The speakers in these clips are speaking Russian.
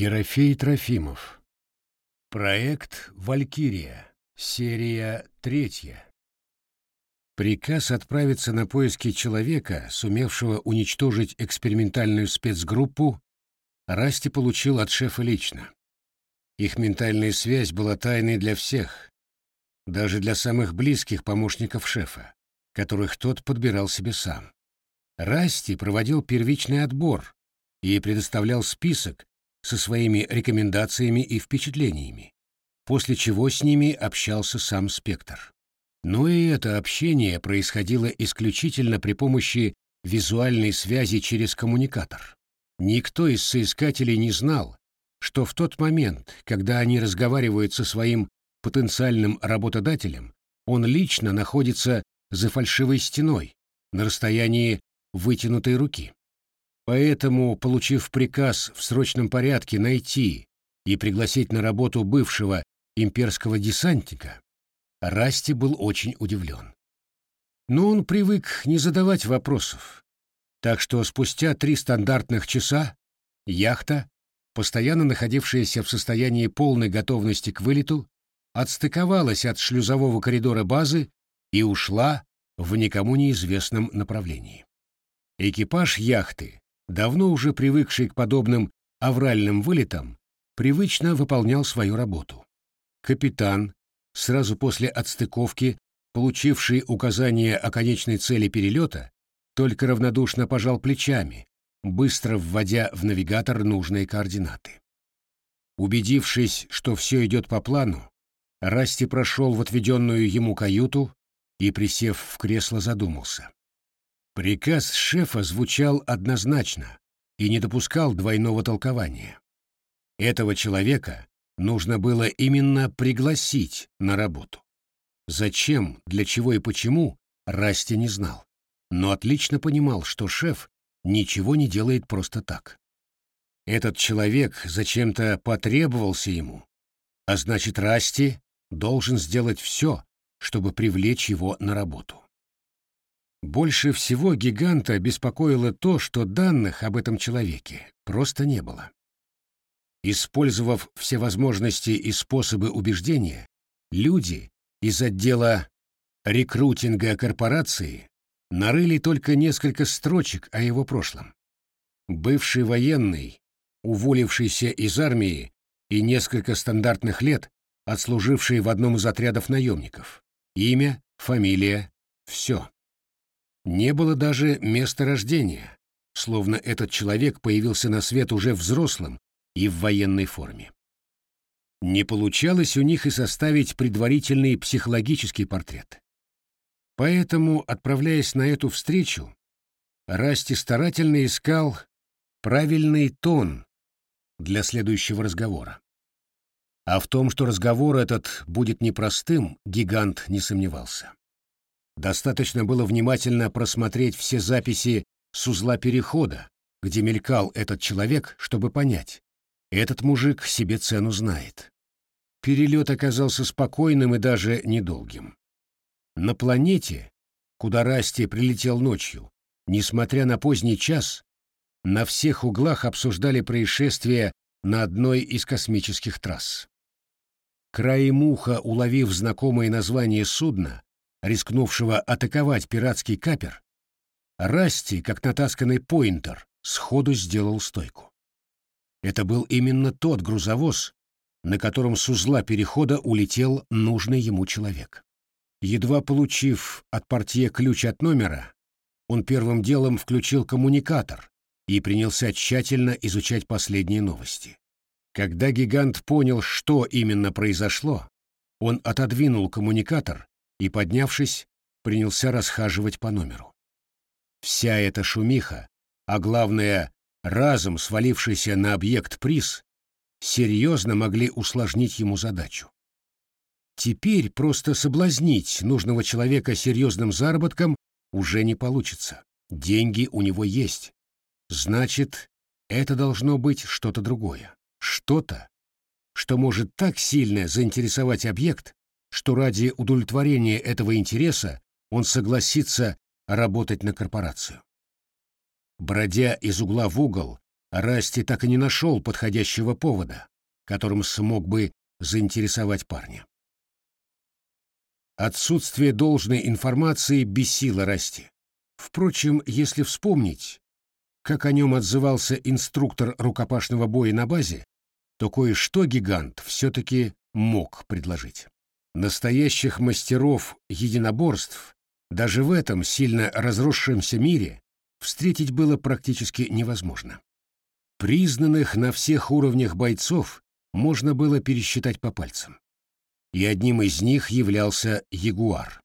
Ерофей Трофимов. Проект «Валькирия». Серия третья. Приказ отправиться на поиски человека, сумевшего уничтожить экспериментальную спецгруппу, Расти получил от шефа лично. Их ментальная связь была тайной для всех, даже для самых близких помощников шефа, которых тот подбирал себе сам. Расти проводил первичный отбор и предоставлял список, со своими рекомендациями и впечатлениями, после чего с ними общался сам Спектр. Но и это общение происходило исключительно при помощи визуальной связи через коммуникатор. Никто из соискателей не знал, что в тот момент, когда они разговаривают со своим потенциальным работодателем, он лично находится за фальшивой стеной, на расстоянии вытянутой руки. Поэтому, получив приказ в срочном порядке найти и пригласить на работу бывшего имперского десантника, Расти был очень удивлен. Но он привык не задавать вопросов, так что спустя три стандартных часа яхта, постоянно находившаяся в состоянии полной готовности к вылету, отстыковалась от шлюзового коридора базы и ушла в никому неизвестном направлении. Экипаж яхты давно уже привыкший к подобным авральным вылетам, привычно выполнял свою работу. Капитан, сразу после отстыковки, получивший указание о конечной цели перелета, только равнодушно пожал плечами, быстро вводя в навигатор нужные координаты. Убедившись, что все идет по плану, Расти прошел в отведенную ему каюту и, присев в кресло, задумался. Приказ шефа звучал однозначно и не допускал двойного толкования. Этого человека нужно было именно пригласить на работу. Зачем, для чего и почему, Расти не знал, но отлично понимал, что шеф ничего не делает просто так. Этот человек зачем-то потребовался ему, а значит, Расти должен сделать все, чтобы привлечь его на работу. Больше всего гиганта беспокоило то, что данных об этом человеке просто не было. Использовав все возможности и способы убеждения, люди из отдела рекрутинга корпорации нарыли только несколько строчек о его прошлом. Бывший военный, уволившийся из армии и несколько стандартных лет, отслуживший в одном из отрядов наемников. Имя, фамилия, все. Не было даже места рождения, словно этот человек появился на свет уже взрослым и в военной форме. Не получалось у них и составить предварительный психологический портрет. Поэтому, отправляясь на эту встречу, Расти старательно искал правильный тон для следующего разговора. А в том, что разговор этот будет непростым, гигант не сомневался. Достаточно было внимательно просмотреть все записи с узла перехода, где мелькал этот человек, чтобы понять. Этот мужик себе цену знает. Перелет оказался спокойным и даже недолгим. На планете, куда Расти прилетел ночью, несмотря на поздний час, на всех углах обсуждали происшествие на одной из космических трасс. Краем уха, уловив знакомое название судна, рискнувшего атаковать пиратский капер, Расти, как натасканный поинтер, сходу сделал стойку. Это был именно тот грузовоз, на котором с узла перехода улетел нужный ему человек. Едва получив от портье ключ от номера, он первым делом включил коммуникатор и принялся тщательно изучать последние новости. Когда гигант понял, что именно произошло, он отодвинул коммуникатор и, поднявшись, принялся расхаживать по номеру. Вся эта шумиха, а главное, разом свалившийся на объект приз, серьезно могли усложнить ему задачу. Теперь просто соблазнить нужного человека серьезным заработком уже не получится. Деньги у него есть. Значит, это должно быть что-то другое. Что-то, что может так сильно заинтересовать объект, что ради удовлетворения этого интереса он согласится работать на корпорацию. Бродя из угла в угол, Расти так и не нашел подходящего повода, которым смог бы заинтересовать парня. Отсутствие должной информации бесило Расти. Впрочем, если вспомнить, как о нем отзывался инструктор рукопашного боя на базе, то кое-что гигант все-таки мог предложить. Настоящих мастеров единоборств даже в этом сильно разросшемся мире встретить было практически невозможно. Признанных на всех уровнях бойцов можно было пересчитать по пальцам. И одним из них являлся Ягуар,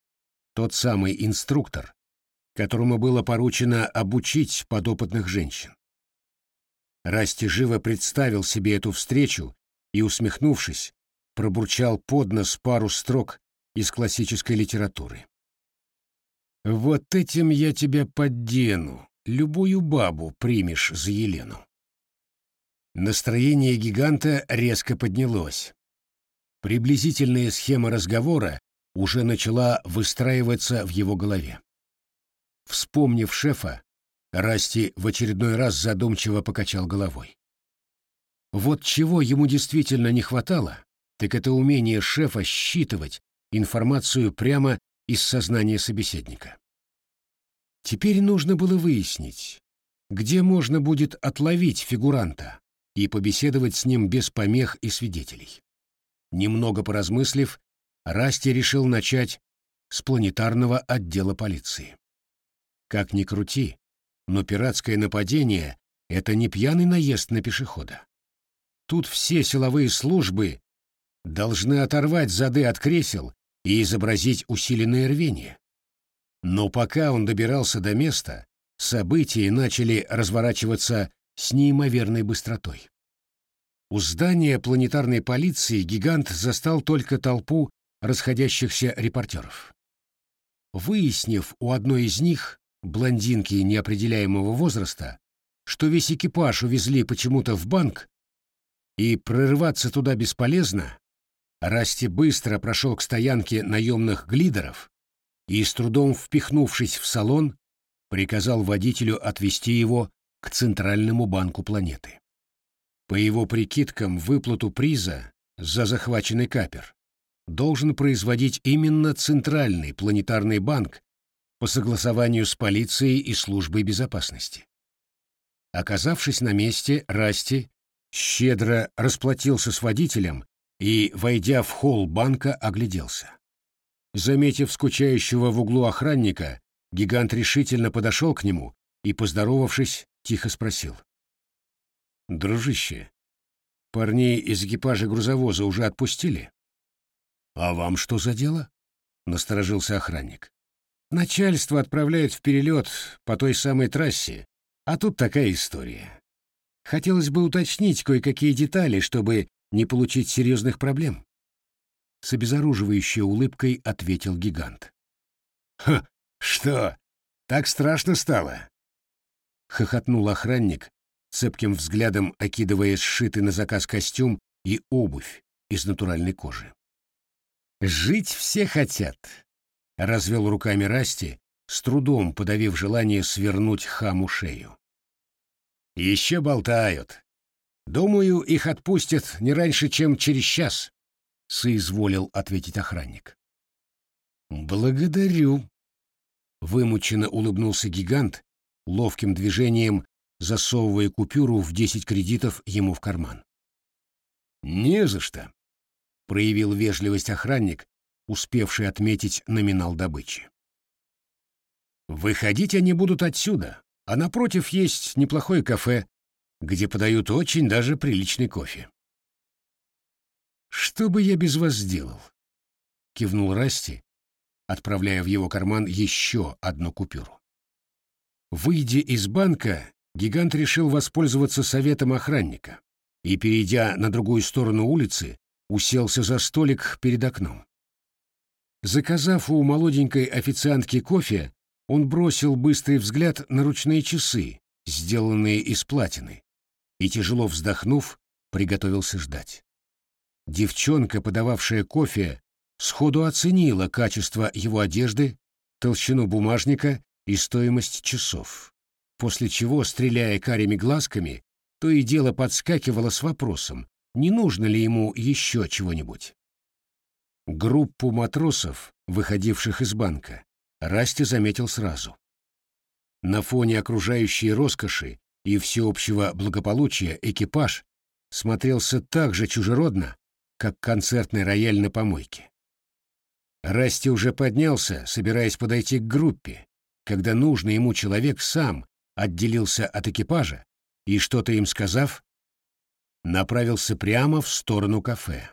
тот самый инструктор, которому было поручено обучить подопытных женщин. Расти живо представил себе эту встречу и, усмехнувшись, пробурчал под нос пару строк из классической литературы. «Вот этим я тебя поддену, любую бабу примешь за Елену». Настроение гиганта резко поднялось. Приблизительная схема разговора уже начала выстраиваться в его голове. Вспомнив шефа, Расти в очередной раз задумчиво покачал головой. Вот чего ему действительно не хватало, так это умение шефа считывать информацию прямо из сознания собеседника. Теперь нужно было выяснить, где можно будет отловить фигуранта и побеседовать с ним без помех и свидетелей. Немного поразмыслив, Расти решил начать с планетарного отдела полиции. Как ни крути, но пиратское нападение — это не пьяный наезд на пешехода. Тут все силовые службы должны оторвать зады от кресел и изобразить усиленное рвение. Но пока он добирался до места, события начали разворачиваться с неимоверной быстротой. У здания планетарной полиции гигант застал только толпу расходящихся репортеров. Выяснив у одной из них, блондинки неопределяемого возраста, что весь экипаж увезли почему-то в банк, и прорываться туда бесполезно, Расти быстро прошел к стоянке наемных глидеров и, с трудом впихнувшись в салон, приказал водителю отвезти его к Центральному банку планеты. По его прикидкам, выплату приза за захваченный капер должен производить именно Центральный планетарный банк по согласованию с полицией и службой безопасности. Оказавшись на месте, Расти щедро расплатился с водителем и, войдя в холл банка, огляделся. Заметив скучающего в углу охранника, гигант решительно подошел к нему и, поздоровавшись, тихо спросил. «Дружище, парней из экипажа грузовоза уже отпустили?» «А вам что за дело?» — насторожился охранник. «Начальство отправляет в перелет по той самой трассе, а тут такая история. Хотелось бы уточнить кое-какие детали, чтобы не получить серьезных проблем. С обезоруживающей улыбкой ответил гигант. «Ха, что, так страшно стало?» Хохотнул охранник, цепким взглядом окидывая сшитый на заказ костюм и обувь из натуральной кожи. «Жить все хотят», — развел руками Расти, с трудом подавив желание свернуть хаму шею. «Еще болтают. Думаю, их отпустят не раньше, чем через час», — соизволил ответить охранник. «Благодарю», — вымученно улыбнулся гигант, ловким движением засовывая купюру в десять кредитов ему в карман. «Не за что», — проявил вежливость охранник, успевший отметить номинал добычи. «Выходить они будут отсюда, а напротив есть неплохое кафе, где подают очень даже приличный кофе. «Что бы я без вас сделал?» — кивнул Расти, отправляя в его карман еще одну купюру. Выйдя из банка, гигант решил воспользоваться советом охранника и, перейдя на другую сторону улицы, уселся за столик перед окном. Заказав у молоденькой официантки кофе, он бросил быстрый взгляд на ручные часы, сделанные из платины, и, тяжело вздохнув, приготовился ждать. Девчонка, подававшая кофе, сходу оценила качество его одежды, толщину бумажника и стоимость часов, после чего, стреляя карими глазками, то и дело подскакивала с вопросом, не нужно ли ему еще чего-нибудь. Группу матросов, выходивших из банка, Расти заметил сразу. На фоне окружающей роскоши и всеобщего благополучия экипаж смотрелся так же чужеродно, как концертный рояль на помойке. Расти уже поднялся, собираясь подойти к группе, когда нужный ему человек сам отделился от экипажа и, что-то им сказав, направился прямо в сторону кафе.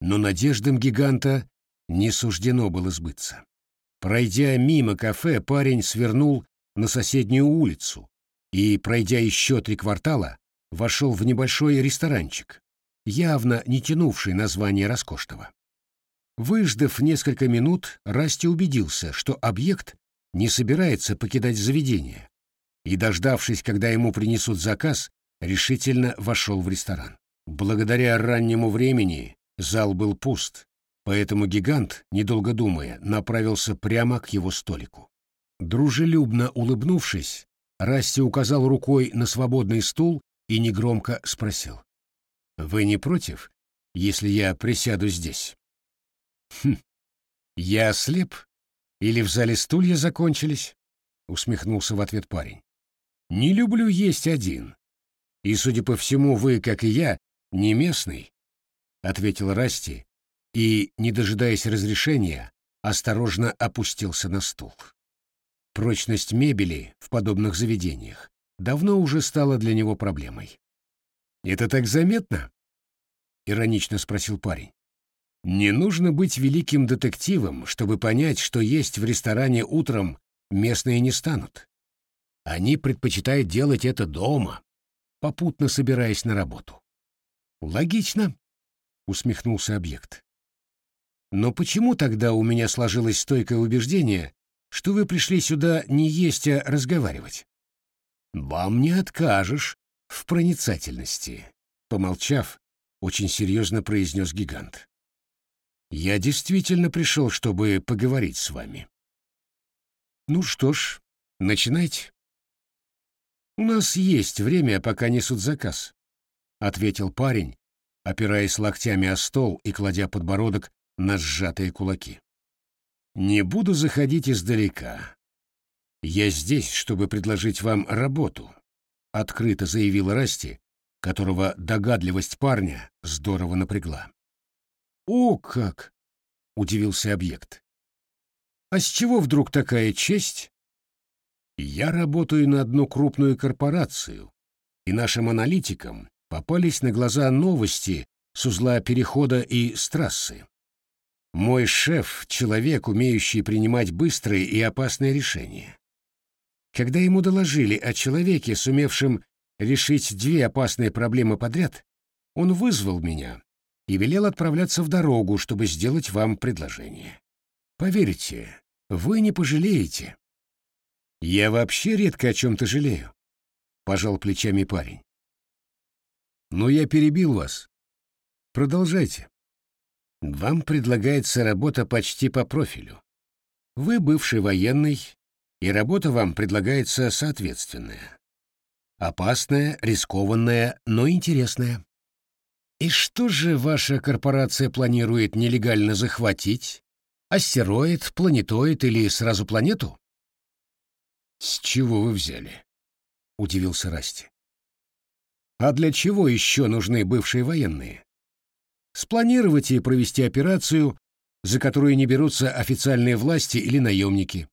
Но надеждам гиганта не суждено было сбыться. Пройдя мимо кафе, парень свернул на соседнюю улицу и, пройдя еще три квартала, вошел в небольшой ресторанчик, явно не тянувший название роскошного. Выждав несколько минут, Расти убедился, что объект не собирается покидать заведение, и, дождавшись, когда ему принесут заказ, решительно вошел в ресторан. Благодаря раннему времени зал был пуст, поэтому гигант, недолго думая, направился прямо к его столику. Дружелюбно улыбнувшись, Расти указал рукой на свободный стул и негромко спросил. «Вы не против, если я присяду здесь?» «Хм, я ослеп? Или в зале стулья закончились?» — усмехнулся в ответ парень. «Не люблю есть один. И, судя по всему, вы, как и я, не местный», — ответил Расти и, не дожидаясь разрешения, осторожно опустился на стул. Прочность мебели в подобных заведениях давно уже стала для него проблемой. «Это так заметно?» — иронично спросил парень. «Не нужно быть великим детективом, чтобы понять, что есть в ресторане утром местные не станут. Они предпочитают делать это дома, попутно собираясь на работу». «Логично», — усмехнулся объект. «Но почему тогда у меня сложилось стойкое убеждение, что вы пришли сюда не есть, а разговаривать. Вам не откажешь в проницательности, помолчав, очень серьезно произнес гигант. Я действительно пришел, чтобы поговорить с вами. Ну что ж, начинайте. У нас есть время, пока несут заказ, ответил парень, опираясь локтями о стол и кладя подбородок на сжатые кулаки. Не буду заходить издалека. Я здесь, чтобы предложить вам работу, открыто заявила Расти, которого догадливость парня здорово напрягла. О, как! удивился объект. А с чего вдруг такая честь? Я работаю на одну крупную корпорацию, и нашим аналитикам попались на глаза новости с узла перехода и с трассы. Мой шеф — человек, умеющий принимать быстрые и опасные решения. Когда ему доложили о человеке, сумевшем решить две опасные проблемы подряд, он вызвал меня и велел отправляться в дорогу, чтобы сделать вам предложение. Поверьте, вы не пожалеете. Я вообще редко о чем-то жалею, — пожал плечами парень. Но я перебил вас. Продолжайте. Вам предлагается работа почти по профилю. Вы бывший военный, и работа вам предлагается соответственная. Опасная, рискованная, но интересная. И что же ваша корпорация планирует нелегально захватить? Астероид, планетоид или сразу планету? С чего вы взяли? Удивился Расти. А для чего еще нужны бывшие военные? Спланировать и провести операцию, за которую не берутся официальные власти или наемники.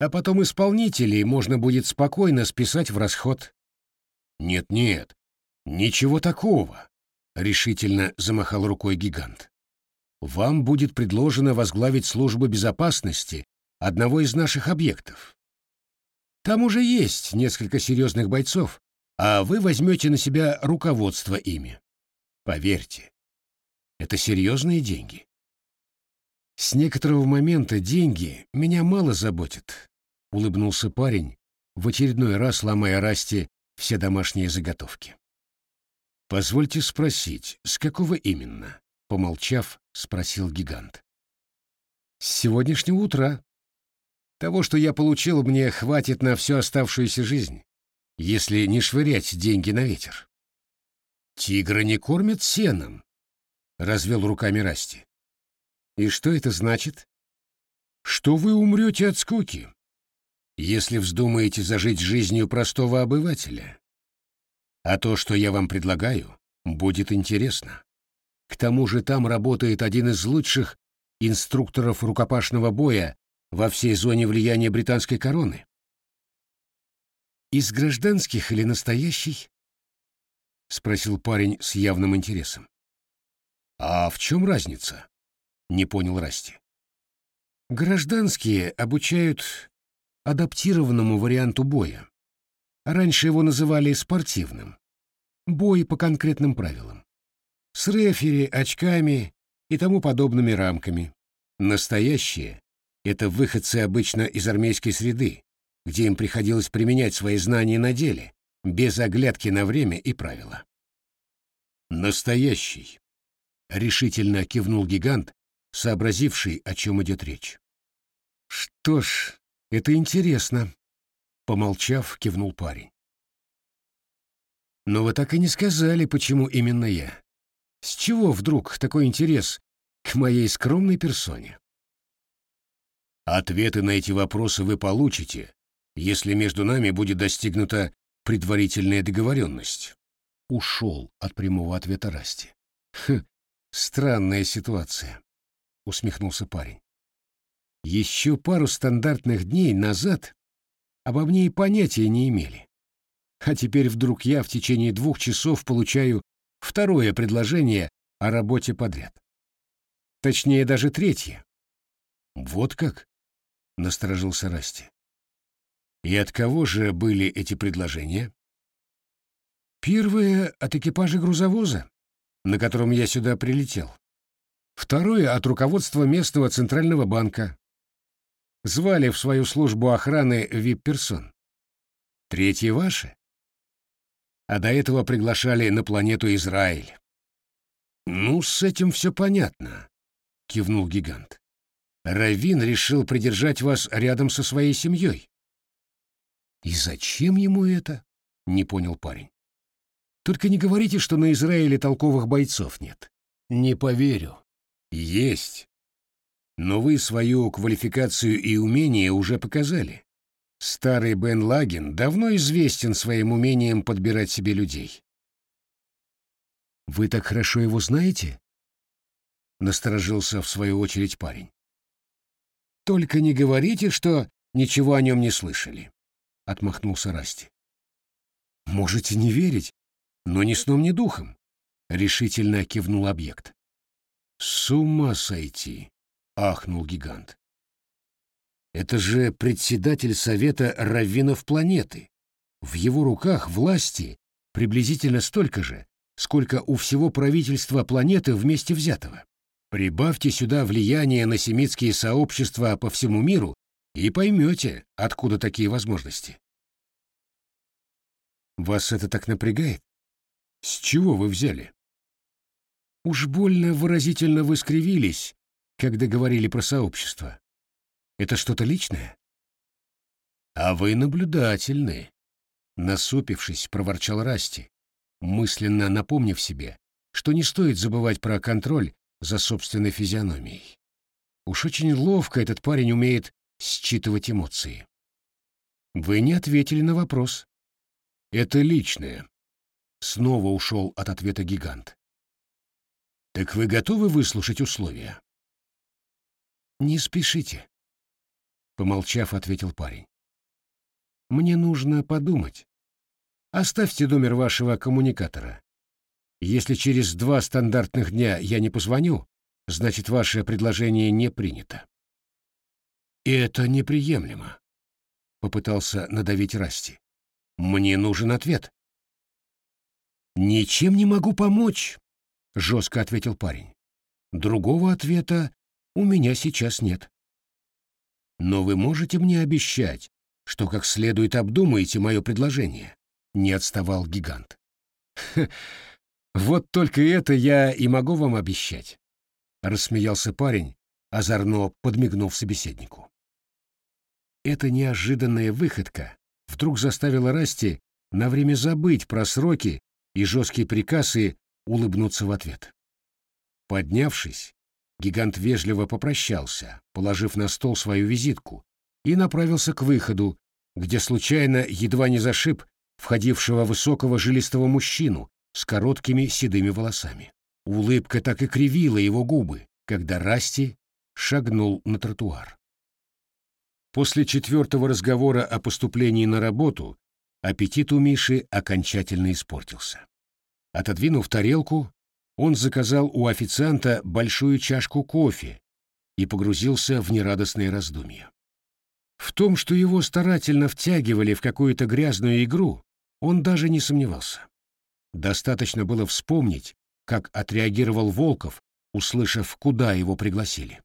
А потом исполнителей можно будет спокойно списать в расход. «Нет-нет, ничего такого», — решительно замахал рукой гигант. «Вам будет предложено возглавить службу безопасности одного из наших объектов. Там уже есть несколько серьезных бойцов, а вы возьмете на себя руководство ими. Поверьте, это серьезные деньги. С некоторого момента деньги меня мало заботят, улыбнулся парень, в очередной раз ломая Расти все домашние заготовки. Позвольте спросить, с какого именно? Помолчав, спросил гигант. С сегодняшнего утра. Того, что я получил, мне хватит на всю оставшуюся жизнь. если не швырять деньги на ветер. Тигра не кормят сеном, развел руками Расти. И что это значит? Что вы умрете от скуки, если вздумаете зажить жизнью простого обывателя. А то, что я вам предлагаю, будет интересно. К тому же там работает один из лучших инструкторов рукопашного боя во всей зоне влияния британской короны. «Из гражданских или настоящий?» — спросил парень с явным интересом. «А в чем разница?» — не понял Расти. «Гражданские обучают адаптированному варианту боя. Раньше его называли спортивным. Бой по конкретным правилам. С рефери, очками и тому подобными рамками. Настоящие — это выходцы обычно из армейской среды, где им приходилось применять свои знания на деле, без оглядки на время и правила. «Настоящий», — решительно кивнул гигант, сообразивший, о чем идет речь. «Что ж, это интересно», — помолчав, кивнул парень. «Но вы так и не сказали, почему именно я. С чего вдруг такой интерес к моей скромной персоне?» «Ответы на эти вопросы вы получите, если между нами будет достигнута предварительная договоренность. Ушел от прямого ответа Расти. Хм, странная ситуация, усмехнулся парень. Еще пару стандартных дней назад обо мне и понятия не имели. А теперь вдруг я в течение двух часов получаю второе предложение о работе подряд. Точнее, даже третье. Вот как? Насторожился Расти. И от кого же были эти предложения? Первое — от экипажа грузовоза, на котором я сюда прилетел. Второе — от руководства местного центрального банка. Звали в свою службу охраны вип-персон. Третье — ваше. А до этого приглашали на планету Израиль. «Ну, с этим все понятно», — кивнул гигант. «Равин решил придержать вас рядом со своей семьей. «И зачем ему это?» — не понял парень. «Только не говорите, что на Израиле толковых бойцов нет». «Не поверю». «Есть. Но вы свою квалификацию и умения уже показали. Старый Бен Лаген давно известен своим умением подбирать себе людей». «Вы так хорошо его знаете?» — насторожился в свою очередь парень. «Только не говорите, что ничего о нем не слышали отмахнулся Расти. Можете не верить, но ни сном, ни духом, решительно кивнул объект. С ума сойти, ахнул гигант. Это же председатель совета раввинов планеты. В его руках власти приблизительно столько же, сколько у всего правительства планеты вместе взятого. Прибавьте сюда влияние на семитские сообщества по всему миру, и поймете, откуда такие возможности. Вас это так напрягает? С чего вы взяли? Уж больно выразительно вы скривились, когда говорили про сообщество. Это что-то личное? А вы наблюдательны, насупившись, проворчал Расти, мысленно напомнив себе, что не стоит забывать про контроль за собственной физиономией. Уж очень ловко этот парень умеет считывать эмоции. Вы не ответили на вопрос. Это личное. Снова ушел от ответа гигант. Так вы готовы выслушать условия? Не спешите. Помолчав, ответил парень. Мне нужно подумать. Оставьте номер вашего коммуникатора. Если через два стандартных дня я не позвоню, значит, ваше предложение не принято. И это неприемлемо, попытался надавить Расти. Мне нужен ответ. Ничем не могу помочь, жестко ответил парень. Другого ответа у меня сейчас нет. Но вы можете мне обещать, что как следует обдумаете мое предложение, не отставал гигант. Вот только это я и могу вам обещать, рассмеялся парень, озорно подмигнув собеседнику. Эта неожиданная выходка вдруг заставила Расти на время забыть про сроки и жесткие приказы улыбнуться в ответ. Поднявшись, гигант вежливо попрощался, положив на стол свою визитку, и направился к выходу, где случайно едва не зашиб входившего высокого жилистого мужчину с короткими седыми волосами. Улыбка так и кривила его губы, когда Расти шагнул на тротуар. После четвертого разговора о поступлении на работу аппетит у Миши окончательно испортился. Отодвинув тарелку, он заказал у официанта большую чашку кофе и погрузился в нерадостные раздумья. В том, что его старательно втягивали в какую-то грязную игру, он даже не сомневался. Достаточно было вспомнить, как отреагировал Волков, услышав, куда его пригласили.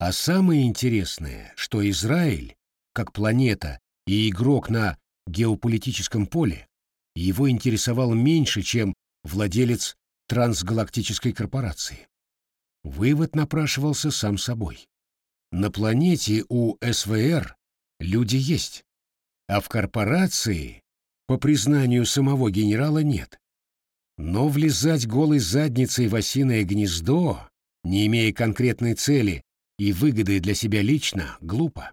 А самое интересное, что Израиль, как планета и игрок на геополитическом поле, его интересовал меньше, чем владелец трансгалактической корпорации. Вывод напрашивался сам собой. На планете у СВР люди есть, а в корпорации, по признанию самого генерала, нет. Но влезать голой задницей в осиное гнездо, не имея конкретной цели и выгоды для себя лично, глупо.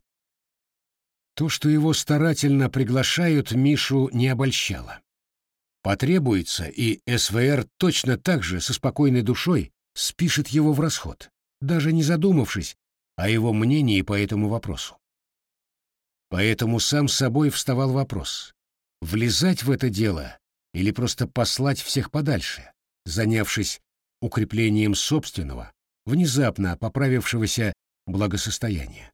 То, что его старательно приглашают, Мишу не обольщало. Потребуется, и СВР точно так же со спокойной душой спишет его в расход, даже не задумавшись о его мнении по этому вопросу. Поэтому сам собой вставал вопрос, влезать в это дело или просто послать всех подальше, занявшись укреплением собственного, внезапно поправившегося благосостояния.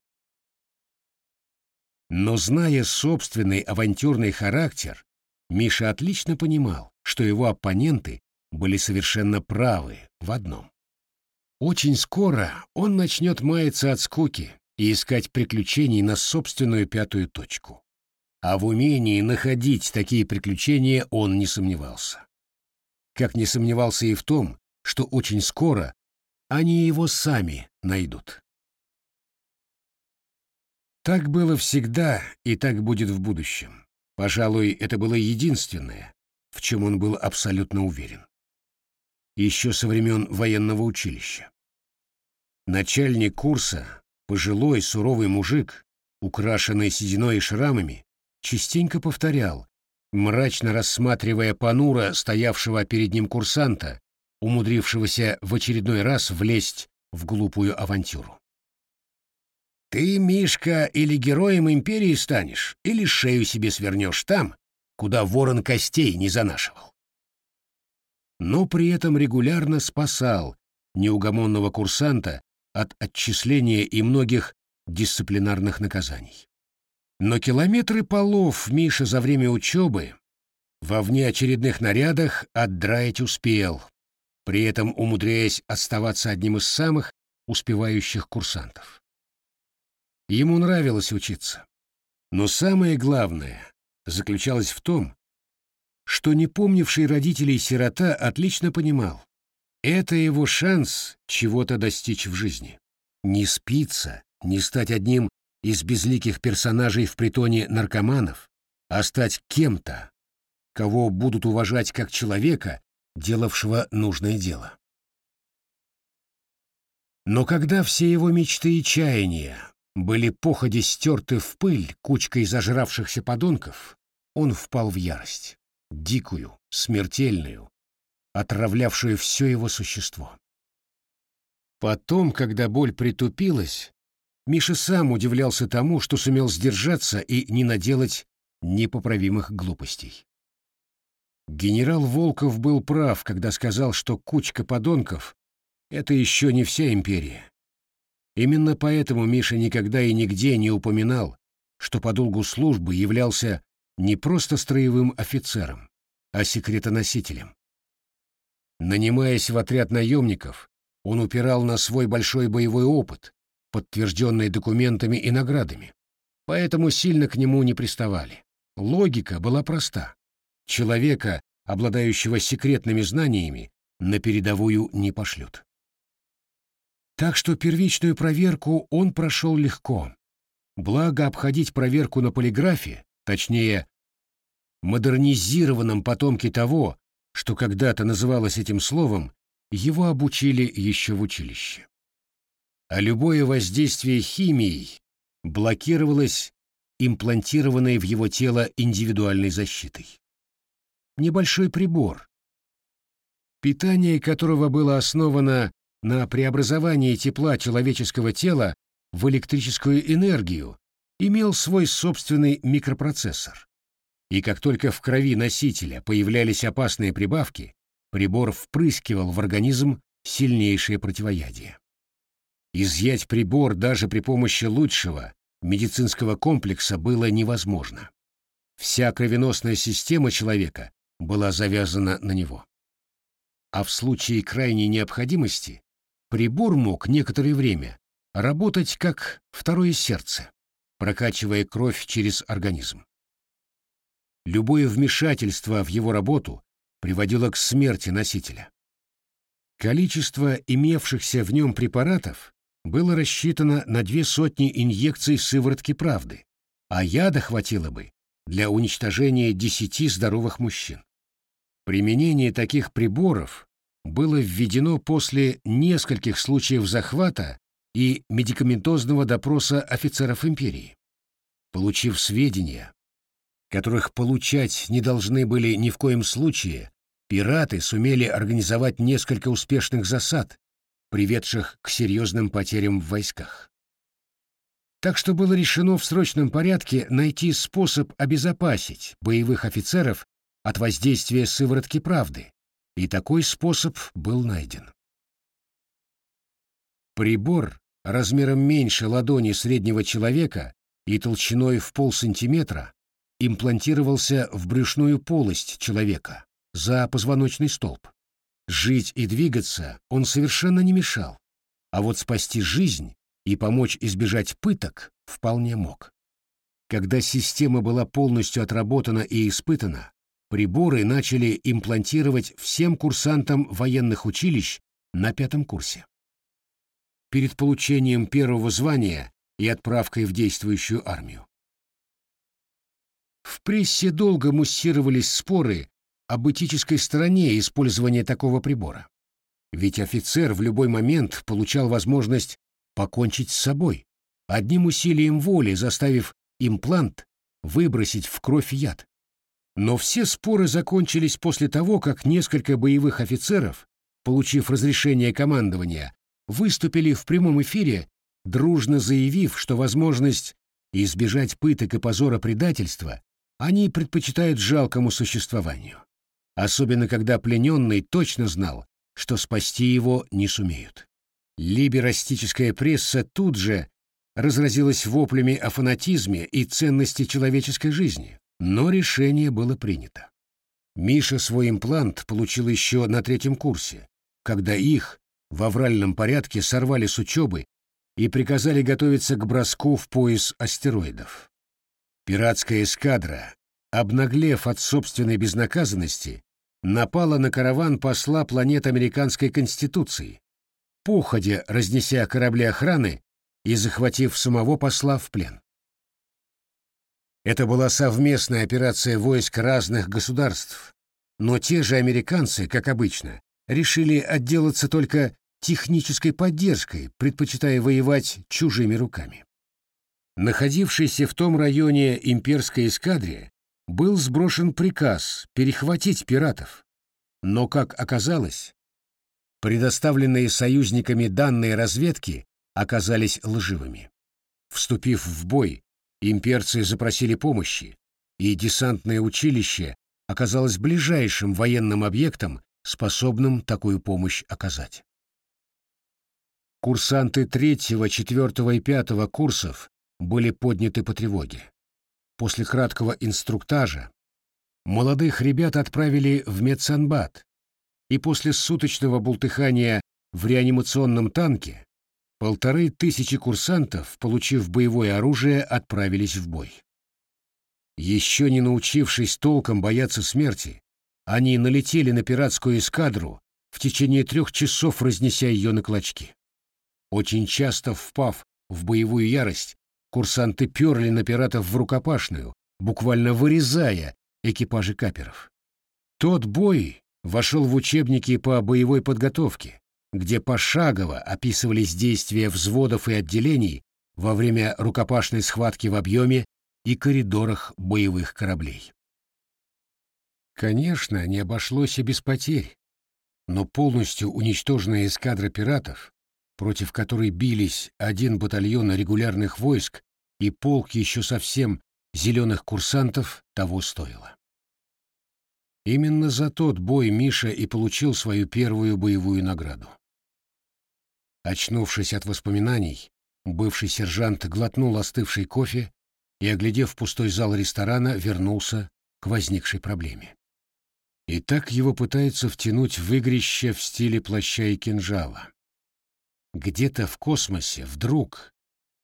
Но зная собственный авантюрный характер, Миша отлично понимал, что его оппоненты были совершенно правы в одном. Очень скоро он начнет маяться от скуки и искать приключений на собственную пятую точку. А в умении находить такие приключения он не сомневался. Как не сомневался и в том, что очень скоро они его сами найдут. Так было всегда и так будет в будущем. Пожалуй, это было единственное, в чем он был абсолютно уверен. Еще со времен военного училища. Начальник курса, пожилой суровый мужик, украшенный сединой и шрамами, частенько повторял, мрачно рассматривая понуро стоявшего перед ним курсанта, умудрившегося в очередной раз влезть в глупую авантюру. Ты, Мишка, или героем империи станешь, или шею себе свернешь там, куда ворон костей не занашивал. Но при этом регулярно спасал неугомонного курсанта от отчисления и многих дисциплинарных наказаний. Но километры полов Миша за время учебы во внеочередных нарядах отдраить успел, при этом умудряясь оставаться одним из самых успевающих курсантов. Ему нравилось учиться. Но самое главное заключалось в том, что не помнивший родителей сирота отлично понимал, это его шанс чего-то достичь в жизни. Не спиться, не стать одним из безликих персонажей в притоне наркоманов, а стать кем-то, кого будут уважать как человека, делавшего нужное дело. Но когда все его мечты и чаяния были походи стерты в пыль кучкой зажравшихся подонков, он впал в ярость, дикую, смертельную, отравлявшую все его существо. Потом, когда боль притупилась, Миша сам удивлялся тому, что сумел сдержаться и не наделать непоправимых глупостей. Генерал Волков был прав, когда сказал, что кучка подонков — это еще не вся империя. Именно поэтому Миша никогда и нигде не упоминал, что по долгу службы являлся не просто строевым офицером, а секретоносителем. Нанимаясь в отряд наемников, он упирал на свой большой боевой опыт, подтвержденный документами и наградами, поэтому сильно к нему не приставали. Логика была проста. Человека, обладающего секретными знаниями, на передовую не пошлют. Так что первичную проверку он прошел легко. Благо обходить проверку на полиграфе, точнее, модернизированном потомке того, что когда-то называлось этим словом, его обучили еще в училище. А любое воздействие химией блокировалось имплантированной в его тело индивидуальной защитой. Небольшой прибор, питание которого было основано на преобразовании тепла человеческого тела в электрическую энергию, имел свой собственный микропроцессор. И как только в крови носителя появлялись опасные прибавки, прибор впрыскивал в организм сильнейшее противоядие. Изъять прибор даже при помощи лучшего медицинского комплекса было невозможно. Вся кровеносная система человека была завязана на него. А в случае крайней необходимости прибор мог некоторое время работать как второе сердце, прокачивая кровь через организм. Любое вмешательство в его работу приводило к смерти носителя. Количество имевшихся в нем препаратов было рассчитано на две сотни инъекций сыворотки правды, а яда хватило бы для уничтожения десяти здоровых мужчин. Применение таких приборов было введено после нескольких случаев захвата и медикаментозного допроса офицеров империи. Получив сведения, которых получать не должны были ни в коем случае, пираты сумели организовать несколько успешных засад, приведших к серьезным потерям в войсках. Так что было решено в срочном порядке найти способ обезопасить боевых офицеров от воздействия сыворотки правды, и такой способ был найден. Прибор размером меньше ладони среднего человека и толщиной в полсантиметра имплантировался в брюшную полость человека за позвоночный столб. Жить и двигаться он совершенно не мешал, а вот спасти жизнь и помочь избежать пыток вполне мог. Когда система была полностью отработана и испытана, приборы начали имплантировать всем курсантам военных училищ на пятом курсе. Перед получением первого звания и отправкой в действующую армию. В прессе долго муссировались споры об этической стороне использования такого прибора. Ведь офицер в любой момент получал возможность покончить с собой, одним усилием воли заставив имплант выбросить в кровь яд. Но все споры закончились после того, как несколько боевых офицеров, получив разрешение командования, выступили в прямом эфире, дружно заявив, что возможность избежать пыток и позора предательства они предпочитают жалкому существованию особенно когда плененный точно знал, что спасти его не сумеют. Либерастическая пресса тут же разразилась воплями о фанатизме и ценности человеческой жизни, но решение было принято. Миша свой имплант получил еще на третьем курсе, когда их в авральном порядке сорвали с учебы и приказали готовиться к броску в пояс астероидов. Пиратская эскадра, обнаглев от собственной безнаказанности, напала на караван посла планет американской конституции, походя разнеся корабли охраны и захватив самого посла в плен. Это была совместная операция войск разных государств, но те же американцы, как обычно, решили отделаться только технической поддержкой, предпочитая воевать чужими руками. Находившийся в том районе имперской эскадре был сброшен приказ перехватить пиратов. Но, как оказалось, предоставленные союзниками данные разведки оказались лживыми. Вступив в бой, имперцы запросили помощи, и десантное училище оказалось ближайшим военным объектом, способным такую помощь оказать. Курсанты третьего, четвертого и пятого курсов были подняты по тревоге. После краткого инструктажа молодых ребят отправили в медсанбат, и после суточного бултыхания в реанимационном танке полторы тысячи курсантов, получив боевое оружие, отправились в бой. Еще не научившись толком бояться смерти, они налетели на пиратскую эскадру, в течение трех часов разнеся ее на клочки. Очень часто впав в боевую ярость, Курсанты перли на пиратов в рукопашную, буквально вырезая экипажи каперов. Тот бой вошел в учебники по боевой подготовке, где пошагово описывались действия взводов и отделений во время рукопашной схватки в объеме и коридорах боевых кораблей. Конечно, не обошлось и без потерь, но полностью уничтоженная эскадра пиратов, против которой бились один батальон регулярных войск и полк еще совсем зеленых курсантов, того стоило. Именно за тот бой Миша и получил свою первую боевую награду. Очнувшись от воспоминаний, бывший сержант глотнул остывший кофе и, оглядев пустой зал ресторана, вернулся к возникшей проблеме. И так его пытаются втянуть в игрище в стиле плаща и кинжала. Где-то в космосе вдруг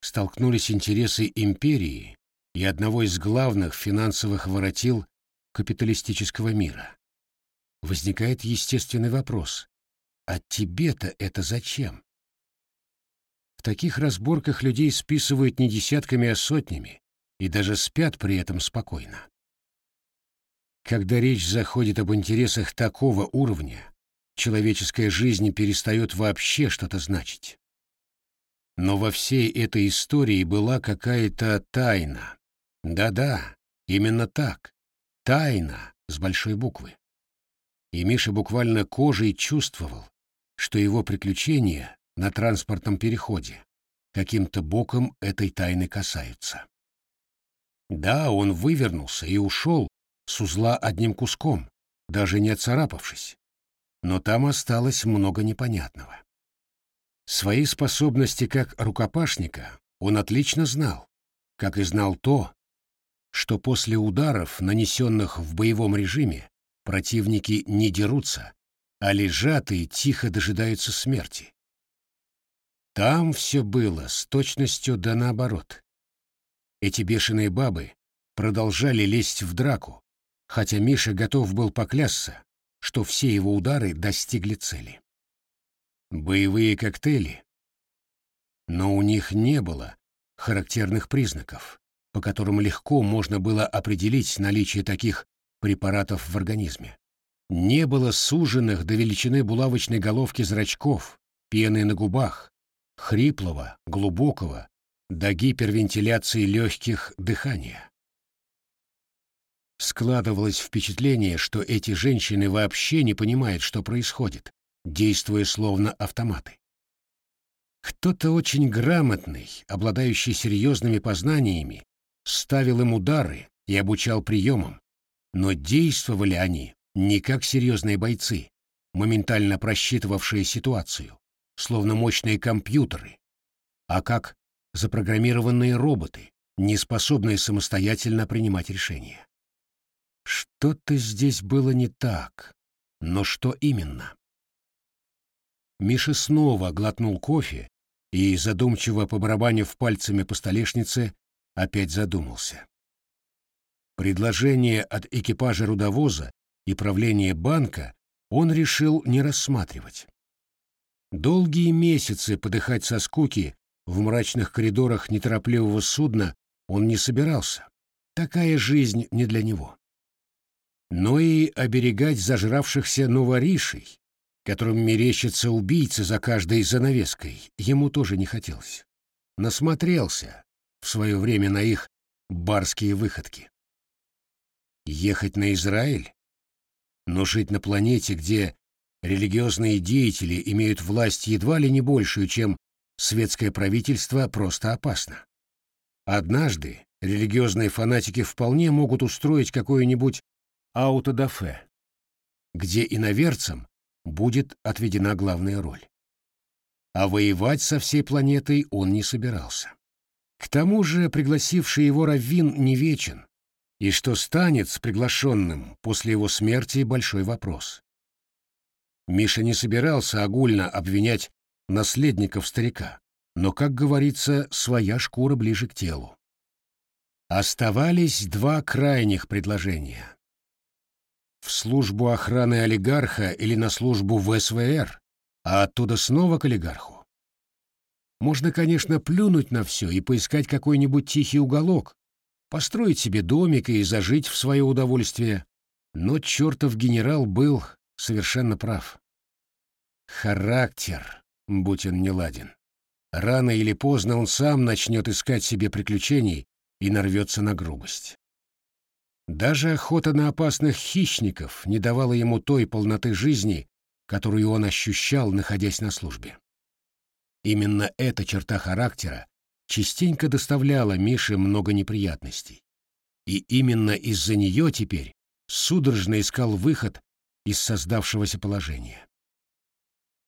столкнулись интересы империи и одного из главных финансовых воротил капиталистического мира. Возникает естественный вопрос. А тебе-то это зачем? Таких разборках людей списывают не десятками, а сотнями, и даже спят при этом спокойно. Когда речь заходит об интересах такого уровня, человеческая жизнь перестает вообще что-то значить. Но во всей этой истории была какая-то тайна. Да-да, именно так. Тайна с большой буквы. И Миша буквально кожей чувствовал, что его приключения на транспортном переходе каким-то боком этой тайны касаются. Да, он вывернулся и ушел с узла одним куском, даже не отцарапавшись. Но там осталось много непонятного. Свои способности как рукопашника он отлично знал, как и знал то, что после ударов, нанесенных в боевом режиме, противники не дерутся, а лежат и тихо дожидаются смерти. Там все было с точностью да наоборот. Эти бешеные бабы продолжали лезть в драку, хотя Миша готов был поклясться, что все его удары достигли цели. Боевые коктейли. Но у них не было характерных признаков, по которым легко можно было определить наличие таких препаратов в организме. Не было суженных до величины булавочной головки зрачков, пены на губах, хриплого, глубокого, до гипервентиляции легких дыхания. Складывалось впечатление, что эти женщины вообще не понимают, что происходит, действуя словно автоматы. Кто-то очень грамотный, обладающий серьезными познаниями, ставил им удары и обучал приемам, но действовали они не как серьезные бойцы, моментально просчитывавшие ситуацию, словно мощные компьютеры, а как запрограммированные роботы, не способные самостоятельно принимать решения. Что-то здесь было не так, но что именно? Миша снова глотнул кофе и, задумчиво побарабанив пальцами по столешнице, опять задумался. Предложение от экипажа рудовоза и правления банка он решил не рассматривать. Долгие месяцы подыхать со скуки в мрачных коридорах неторопливого судна он не собирался. Такая жизнь не для него. Но и оберегать зажравшихся новоришей, которым мерещится убийца за каждой занавеской, ему тоже не хотелось. Насмотрелся в свое время на их барские выходки. Ехать на Израиль? Но жить на планете, где религиозные деятели имеют власть едва ли не большую, чем светское правительство, просто опасно. Однажды религиозные фанатики вполне могут устроить какое-нибудь аутодафе, где иноверцам будет отведена главная роль. А воевать со всей планетой он не собирался. К тому же пригласивший его раввин не вечен, и что станет с приглашенным после его смерти – большой вопрос. Миша не собирался огульно обвинять наследников старика, но, как говорится, своя шкура ближе к телу. Оставались два крайних предложения. В службу охраны олигарха или на службу в СВР, а оттуда снова к олигарху. Можно, конечно, плюнуть на все и поискать какой-нибудь тихий уголок, построить себе домик и зажить в свое удовольствие. Но чертов генерал был совершенно прав. Характер, будь он неладен. Рано или поздно он сам начнет искать себе приключений и нарвется на грубость. Даже охота на опасных хищников не давала ему той полноты жизни, которую он ощущал, находясь на службе. Именно эта черта характера частенько доставляла Мише много неприятностей. И именно из-за нее теперь судорожно искал выход из создавшегося положения.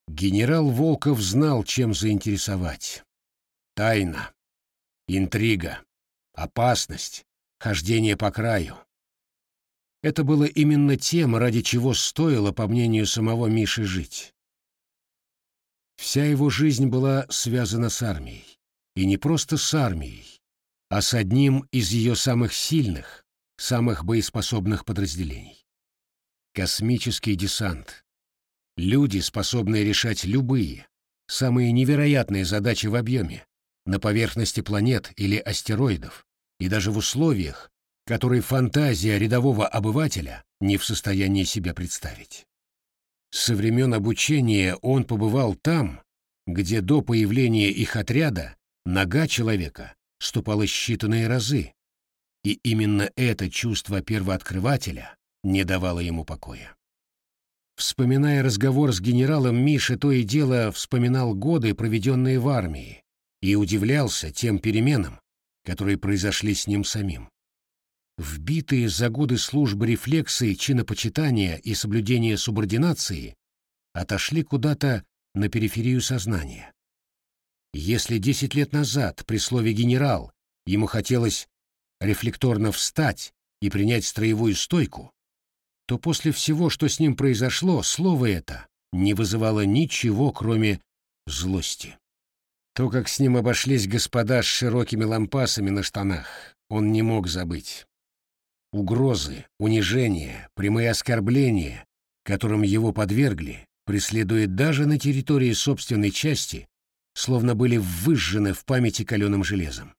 Генерал Волков знал, чем заинтересовать. Тайна, интрига, опасность, хождение по краю. Это было именно тем, ради чего стоило, по мнению самого Миши, жить. Вся его жизнь была связана с армией. И не просто с армией, а с одним из ее самых сильных, самых боеспособных подразделений. Космический десант. Люди, способные решать любые, самые невероятные задачи в объеме, на поверхности планет или астероидов, и даже в условиях, которые фантазия рядового обывателя не в состоянии себя представить. Со времен обучения он побывал там, где до появления их отряда нога человека ступала считанные разы, и именно это чувство первооткрывателя не давало ему покоя. Вспоминая разговор с генералом, Миша то и дело вспоминал годы, проведенные в армии, и удивлялся тем переменам, которые произошли с ним самим. Вбитые за годы службы рефлексы чинопочитания и соблюдения субординации отошли куда-то на периферию сознания. Если десять лет назад при слове «генерал» ему хотелось рефлекторно встать и принять строевую стойку, то после всего, что с ним произошло, слово это не вызывало ничего, кроме злости. То, как с ним обошлись господа с широкими лампасами на штанах, он не мог забыть. Угрозы, унижения, прямые оскорбления, которым его подвергли, преследует даже на территории собственной части, словно были выжжены в памяти каленым железом.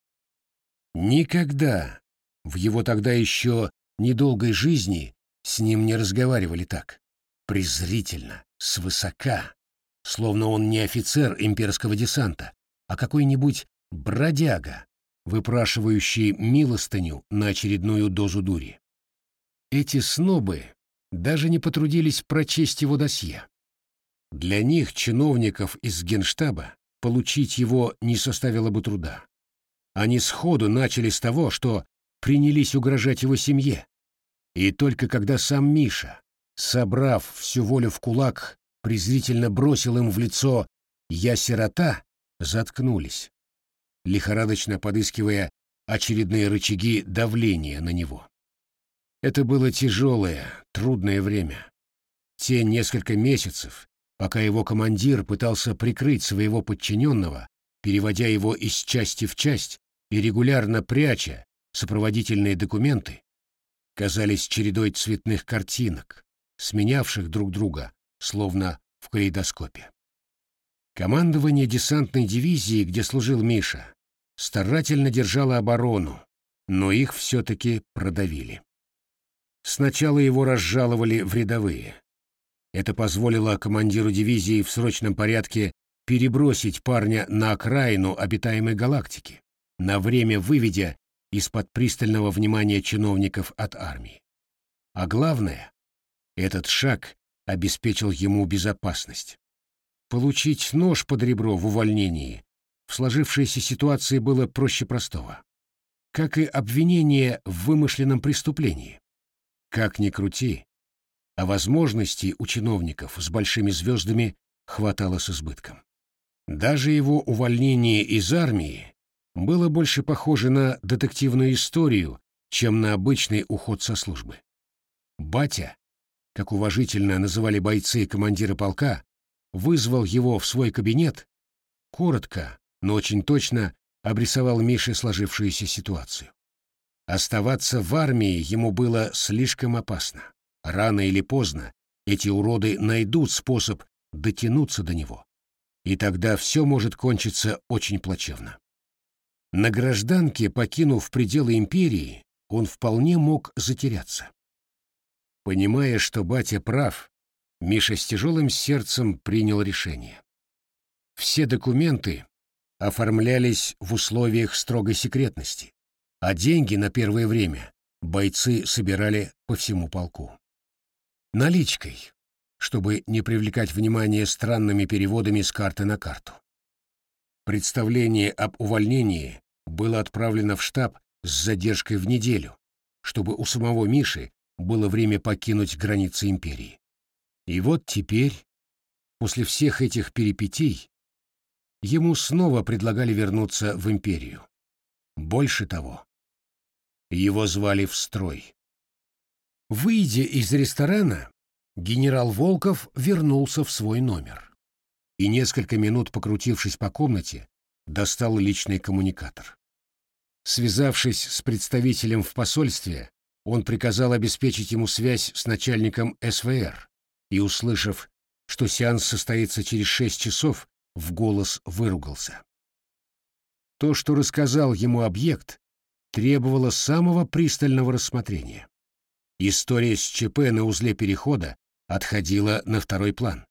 Никогда в его тогда еще недолгой жизни с ним не разговаривали так, презрительно, свысока, словно он не офицер имперского десанта, а какой-нибудь бродяга, выпрашивающий милостыню на очередную дозу дури. Эти снобы даже не потрудились прочесть его досье. Для них, чиновников из генштаба, получить его не составило бы труда. Они сходу начали с того, что принялись угрожать его семье. И только когда сам Миша, собрав всю волю в кулак, презрительно бросил им в лицо «Я сирота», заткнулись, лихорадочно подыскивая очередные рычаги давления на него. Это было тяжелое, трудное время. Те несколько месяцев, пока его командир пытался прикрыть своего подчиненного, переводя его из части в часть и регулярно пряча сопроводительные документы, казались чередой цветных картинок, сменявших друг друга, словно в калейдоскопе. Командование десантной дивизии, где служил Миша, старательно держало оборону, но их все-таки продавили. Сначала его разжаловали в рядовые, это позволило командиру дивизии в срочном порядке перебросить парня на окраину обитаемой галактики, на время выведя из-под пристального внимания чиновников от армии. А главное, этот шаг обеспечил ему безопасность. Получить нож под ребро в увольнении в сложившейся ситуации было проще простого. Как и обвинение в вымышленном преступлении. Как ни крути, а возможностей у чиновников с большими звездами хватало с избытком. Даже его увольнение из армии было больше похоже на детективную историю, чем на обычный уход со службы. Батя, как уважительно называли бойцы и командиры полка, вызвал его в свой кабинет, коротко, но очень точно обрисовал Мише сложившуюся ситуацию. Оставаться в армии ему было слишком опасно. Рано или поздно эти уроды найдут способ дотянуться до него, и тогда все может кончиться очень плачевно. На гражданке, покинув пределы империи, он вполне мог затеряться. Понимая, что батя прав, Миша с тяжелым сердцем принял решение. Все документы оформлялись в условиях строгой секретности, а деньги на первое время бойцы собирали по всему полку. Наличкой, чтобы не привлекать внимание странными переводами с карты на карту. Представление об увольнении было отправлено в штаб с задержкой в неделю, чтобы у самого Миши было время покинуть границы империи. И вот теперь, после всех этих перипетий, ему снова предлагали вернуться в империю. Больше того, его звали в строй. Выйдя из ресторана, генерал Волков вернулся в свой номер и, несколько минут покрутившись по комнате, достал личный коммуникатор. Связавшись с представителем в посольстве, он приказал обеспечить ему связь с начальником СВР и, услышав, что сеанс состоится через шесть часов, в голос выругался. То, что рассказал ему объект, требовало самого пристального рассмотрения. История с ЧП на узле перехода отходила на второй план.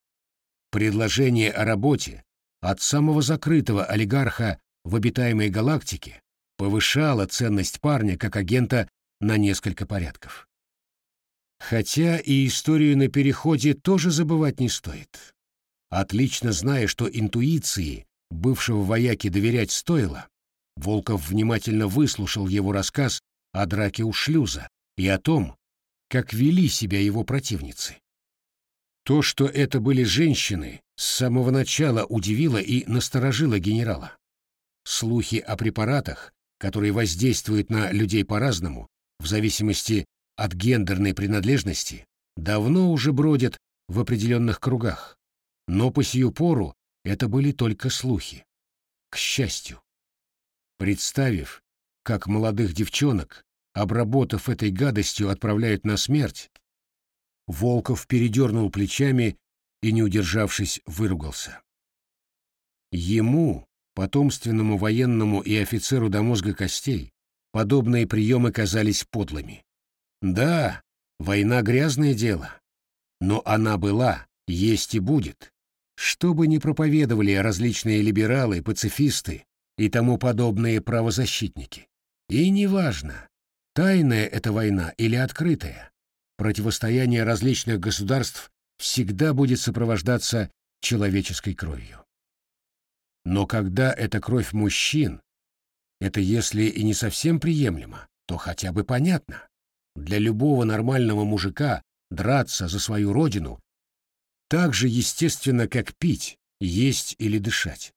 Предложение о работе от самого закрытого олигарха в обитаемой галактике повышало ценность парня как агента на несколько порядков. Хотя и историю на переходе тоже забывать не стоит. Отлично зная, что интуиции бывшего вояки доверять стоило, Волков внимательно выслушал его рассказ о драке у шлюза и о том, как вели себя его противницы. То, что это были женщины, с самого начала удивило и насторожило генерала. Слухи о препаратах, которые воздействуют на людей по-разному, в зависимости от гендерной принадлежности, давно уже бродят в определенных кругах. Но по сию пору это были только слухи. К счастью. Представив, как молодых девчонок, обработав этой гадостью, отправляют на смерть, Волков передернул плечами и, не удержавшись, выругался. Ему, потомственному военному и офицеру до мозга костей, подобные приемы казались подлыми. Да, война — грязное дело, но она была, есть и будет, что бы ни проповедовали различные либералы, пацифисты и тому подобные правозащитники. И неважно, тайная эта война или открытая, противостояние различных государств всегда будет сопровождаться человеческой кровью. Но когда это кровь мужчин, это если и не совсем приемлемо, то хотя бы понятно. Для любого нормального мужика драться за свою родину так же естественно, как пить, есть или дышать.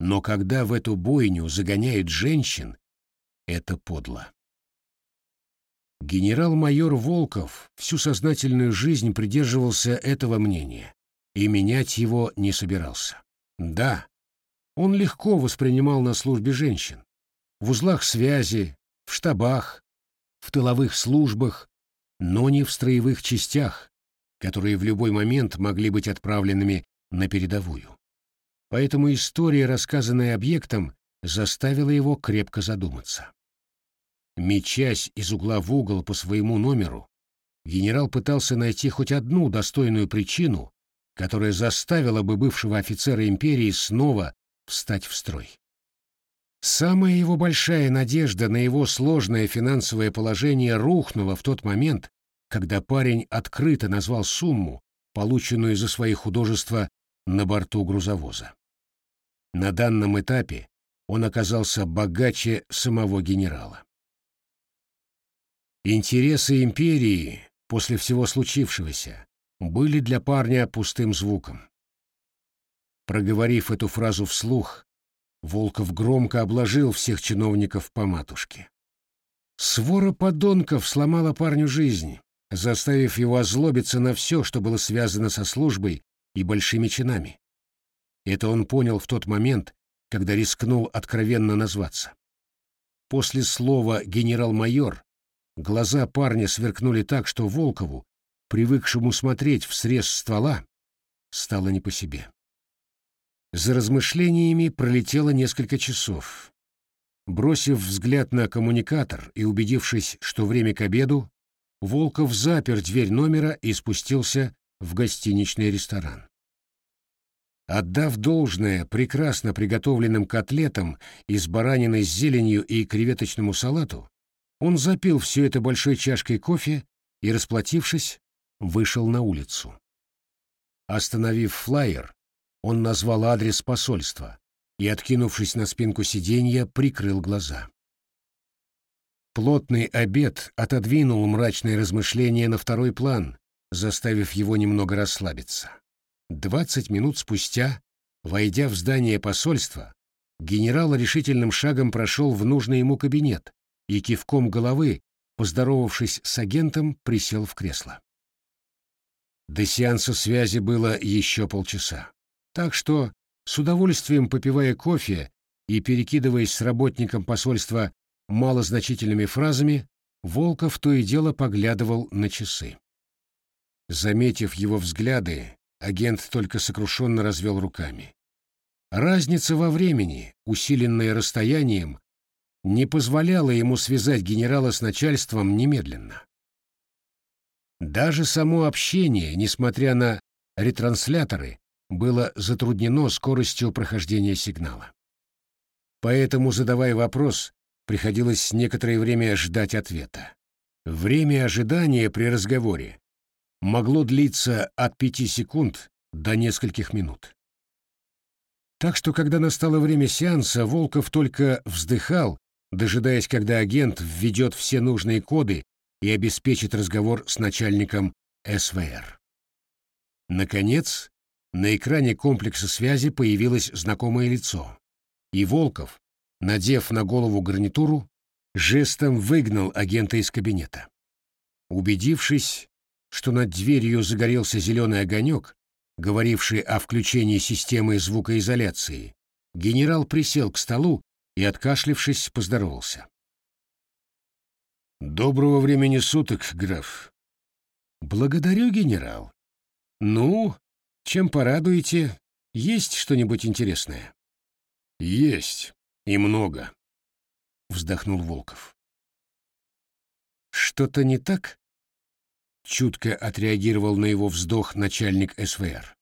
Но когда в эту бойню загоняют женщин, это подло. Генерал-майор Волков всю сознательную жизнь придерживался этого мнения и менять его не собирался. Да, он легко воспринимал на службе женщин. В узлах связи, в штабах, в тыловых службах, но не в строевых частях, которые в любой момент могли быть отправленными на передовую. Поэтому история, рассказанная объектом, заставила его крепко задуматься. Мечась из угла в угол по своему номеру, генерал пытался найти хоть одну достойную причину, которая заставила бы бывшего офицера империи снова встать в строй. Самая его большая надежда на его сложное финансовое положение рухнула в тот момент, когда парень открыто назвал сумму, полученную за свои художества на борту грузовоза. На данном этапе он оказался богаче самого генерала. Интересы империи после всего случившегося были для парня пустым звуком. Проговорив эту фразу вслух, Волков громко обложил всех чиновников по матушке. Свора подонков сломала парню жизнь, заставив его озлобиться на все, что было связано со службой и большими чинами. Это он понял в тот момент, когда рискнул откровенно назваться. После слова «генерал-майор» глаза парня сверкнули так, что Волкову, привыкшему смотреть в срез ствола, стало не по себе. За размышлениями пролетело несколько часов. Бросив взгляд на коммуникатор и убедившись, что время к обеду, Волков запер дверь номера и спустился в гостиничный ресторан. Отдав должное прекрасно приготовленным котлетам из баранины с зеленью и креветочному салату, он запил все это большой чашкой кофе и, расплатившись, вышел на улицу. Остановив флайер, он назвал адрес посольства и, откинувшись на спинку сиденья, прикрыл глаза. Плотный обед отодвинул мрачные размышления на второй план, заставив его немного расслабиться. Двадцать минут спустя, войдя в здание посольства, генерал решительным шагом прошел в нужный ему кабинет и кивком головы, поздоровавшись с агентом, присел в кресло. До сеанса связи было еще полчаса, так что, с удовольствием попивая кофе и перекидываясь с работником посольства малозначительными фразами, Волков то и дело поглядывал на часы. Заметив его взгляды, агент только сокрушенно развел руками. Разница во времени, усиленная расстоянием, не позволяла ему связать генерала с начальством немедленно. Даже само общение, несмотря на ретрансляторы, было затруднено скоростью прохождения сигнала. Поэтому, задавая вопрос, приходилось некоторое время ждать ответа. Время ожидания при разговоре могло длиться от пяти секунд до нескольких минут. Так что, когда настало время сеанса, Волков только вздыхал, дожидаясь, когда агент введет все нужные коды и обеспечит разговор с начальником СВР. Наконец, на экране комплекса связи появилось знакомое лицо, и Волков, надев на голову гарнитуру, жестом выгнал агента из кабинета. Убедившись, что над дверью загорелся зеленый огонек, говоривший о включении системы звукоизоляции, генерал присел к столу и, откашлившись, поздоровался. «Доброго времени суток, граф». «Благодарю, генерал. Ну, чем порадуете? Есть что-нибудь интересное?» «Есть. И много», — вздохнул Волков. «Что-то не так?» Чутко отреагировал на его вздох начальник СВР.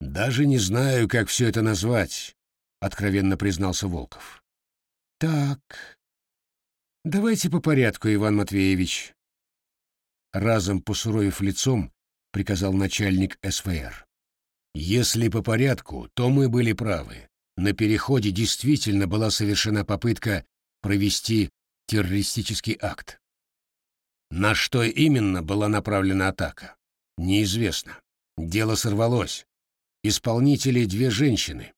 «Даже не знаю, как все это назвать», — откровенно признался Волков. «Так, давайте по порядку, Иван Матвеевич». Разом посуровив лицом, приказал начальник СВР. «Если по порядку, то мы были правы. На переходе действительно была совершена попытка провести террористический акт. На что именно была направлена атака? Неизвестно. Дело сорвалось. Исполнители — две женщины.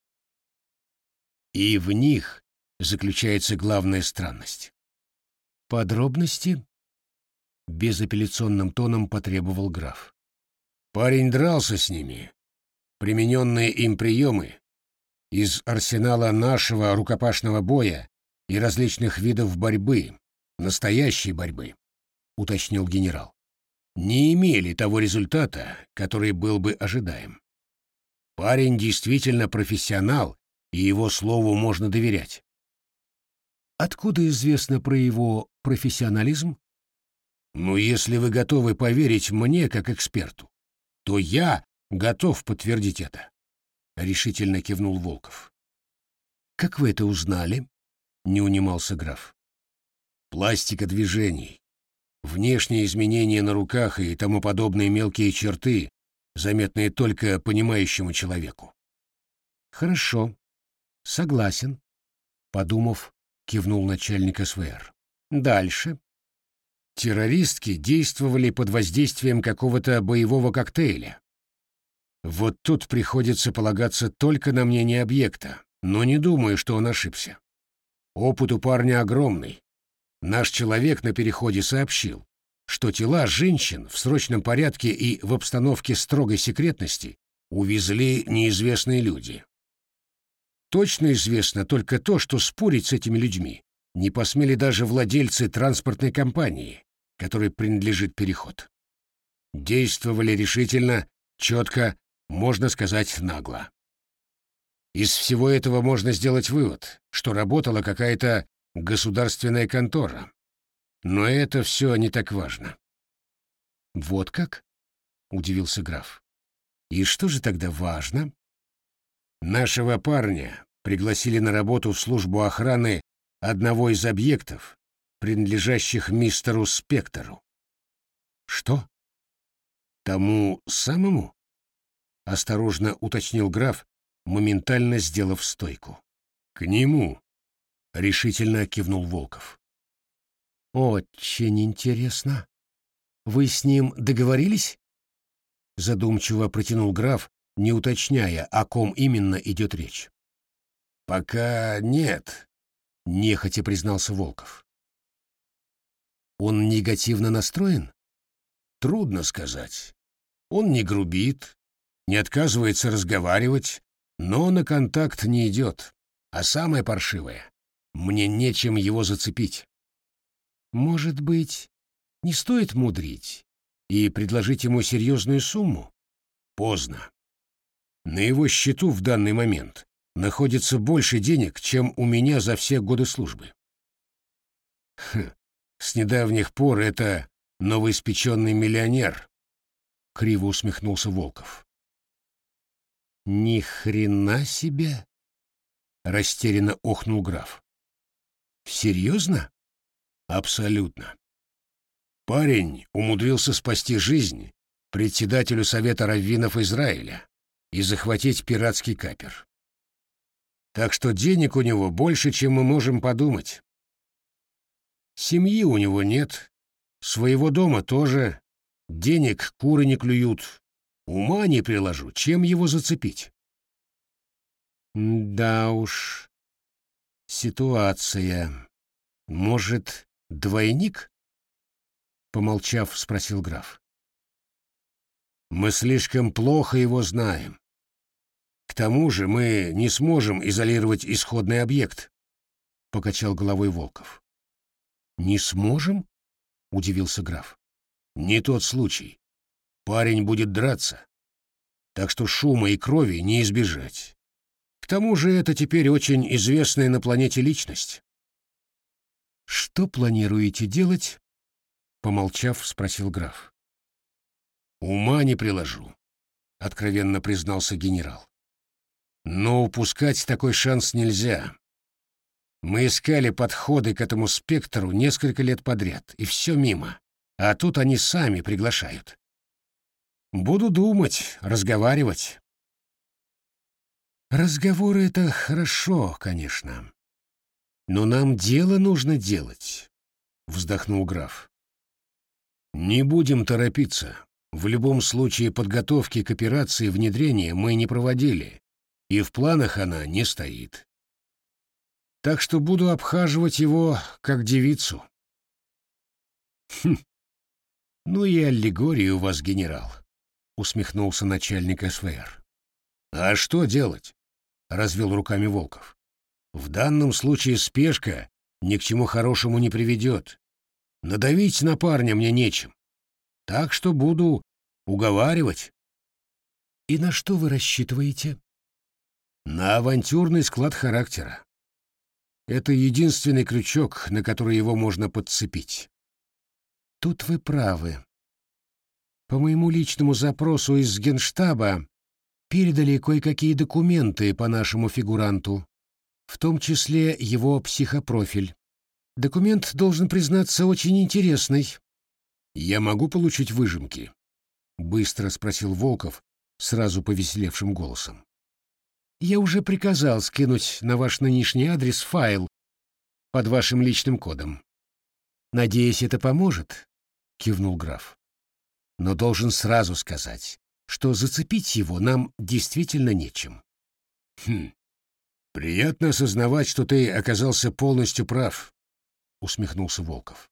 И в них заключается главная странность. Подробности? Безапелляционным тоном потребовал граф. Парень дрался с ними. Примененные им приемы из арсенала нашего рукопашного боя и различных видов борьбы, настоящей борьбы, уточнил генерал, не имели того результата, который был бы ожидаем. Парень действительно профессионал, и его слову можно доверять. Откуда известно про его профессионализм? Ну, если вы готовы поверить мне как эксперту, то я готов подтвердить это, решительно кивнул Волков. Как вы это узнали? не унимался граф. Пластика движений, Внешние изменения на руках и тому подобные мелкие черты, заметные только понимающему человеку. Хорошо, согласен, подумав, кивнул начальник СВР. Дальше. Террористки действовали под воздействием какого-то боевого коктейля. Вот тут приходится полагаться только на мнение объекта, но не думаю, что он ошибся. Опыт у парня огромный, Наш человек на переходе сообщил, что тела женщин в срочном порядке и в обстановке строгой секретности увезли неизвестные люди. Точно известно только то, что спорить с этими людьми не посмели даже владельцы транспортной компании, которой принадлежит переход. Действовали решительно, четко, можно сказать, нагло. Из всего этого можно сделать вывод, что работала какая-то государственная контора. Но это все не так важно. Вот как? удивился граф. И что же тогда важно? Нашего парня пригласили на работу в службу охраны одного из объектов, принадлежащих мистеру Спектору. Что? Тому самому? Осторожно уточнил граф, моментально сделав стойку. К нему, решительно кивнул Волков. Очень интересно. Вы с ним договорились? Задумчиво протянул граф, не уточняя, о ком именно идет речь. «Пока нет», — нехотя признался Волков. «Он негативно настроен?» «Трудно сказать. Он не грубит, не отказывается разговаривать, но на контакт не идет. А самое паршивое — мне нечем его зацепить». «Может быть, не стоит мудрить и предложить ему серьезную сумму?» «Поздно. На его счету в данный момент находится больше денег, чем у меня за все годы службы. Хм, с недавних пор это новоиспеченный миллионер, — криво усмехнулся Волков. Ни хрена себе! — растерянно охнул граф. Серьезно? Абсолютно. Парень умудрился спасти жизнь председателю Совета раввинов Израиля и захватить пиратский капер. Так что денег у него больше, чем мы можем подумать. Семьи у него нет, своего дома тоже, денег куры не клюют, ума не приложу, чем его зацепить. Да уж, ситуация. Может, двойник? Помолчав, спросил граф. Мы слишком плохо его знаем. К тому же мы не сможем изолировать исходный объект, — покачал головой Волков. Не сможем? — удивился граф. Не тот случай. Парень будет драться. Так что шума и крови не избежать. К тому же это теперь очень известная на планете личность. «Что планируете делать?» — помолчав, спросил граф. «Ума не приложу», — откровенно признался генерал. «Но упускать такой шанс нельзя. Мы искали подходы к этому спектру несколько лет подряд, и все мимо. А тут они сами приглашают. Буду думать, разговаривать». «Разговоры — это хорошо, конечно. Но нам дело нужно делать», — вздохнул граф. «Не будем торопиться. В любом случае подготовки к операции внедрения мы не проводили, и в планах она не стоит. Так что буду обхаживать его как девицу. Хм. Ну и аллегория у вас, генерал, усмехнулся начальник СВР. А что делать? развел руками Волков. В данном случае спешка ни к чему хорошему не приведет. Надавить на парня мне нечем. Так что буду уговаривать. И на что вы рассчитываете? На авантюрный склад характера. Это единственный крючок, на который его можно подцепить. Тут вы правы. По моему личному запросу из Генштаба передали кое-какие документы по нашему фигуранту, в том числе его психопрофиль. Документ, должен признаться, очень интересный. «Я могу получить выжимки?» — быстро спросил Волков, сразу повеселевшим голосом. «Я уже приказал скинуть на ваш нынешний адрес файл под вашим личным кодом. Надеюсь, это поможет?» — кивнул граф. «Но должен сразу сказать, что зацепить его нам действительно нечем». «Хм, приятно осознавать, что ты оказался полностью прав», — усмехнулся Волков.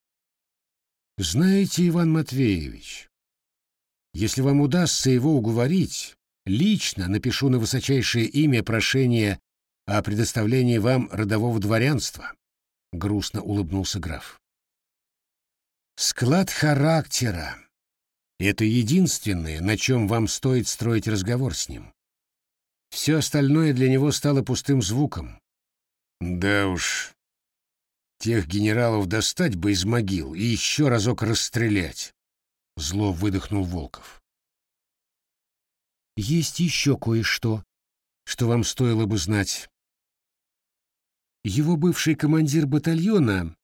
Знаете, Иван Матвеевич, если вам удастся его уговорить, лично напишу на высочайшее имя прошение о предоставлении вам родового дворянства, — грустно улыбнулся граф. Склад характера — это единственное, на чем вам стоит строить разговор с ним. Все остальное для него стало пустым звуком. Да уж, тех генералов достать бы из могил и еще разок расстрелять. Зло выдохнул Волков. Есть еще кое-что, что вам стоило бы знать. Его бывший командир батальона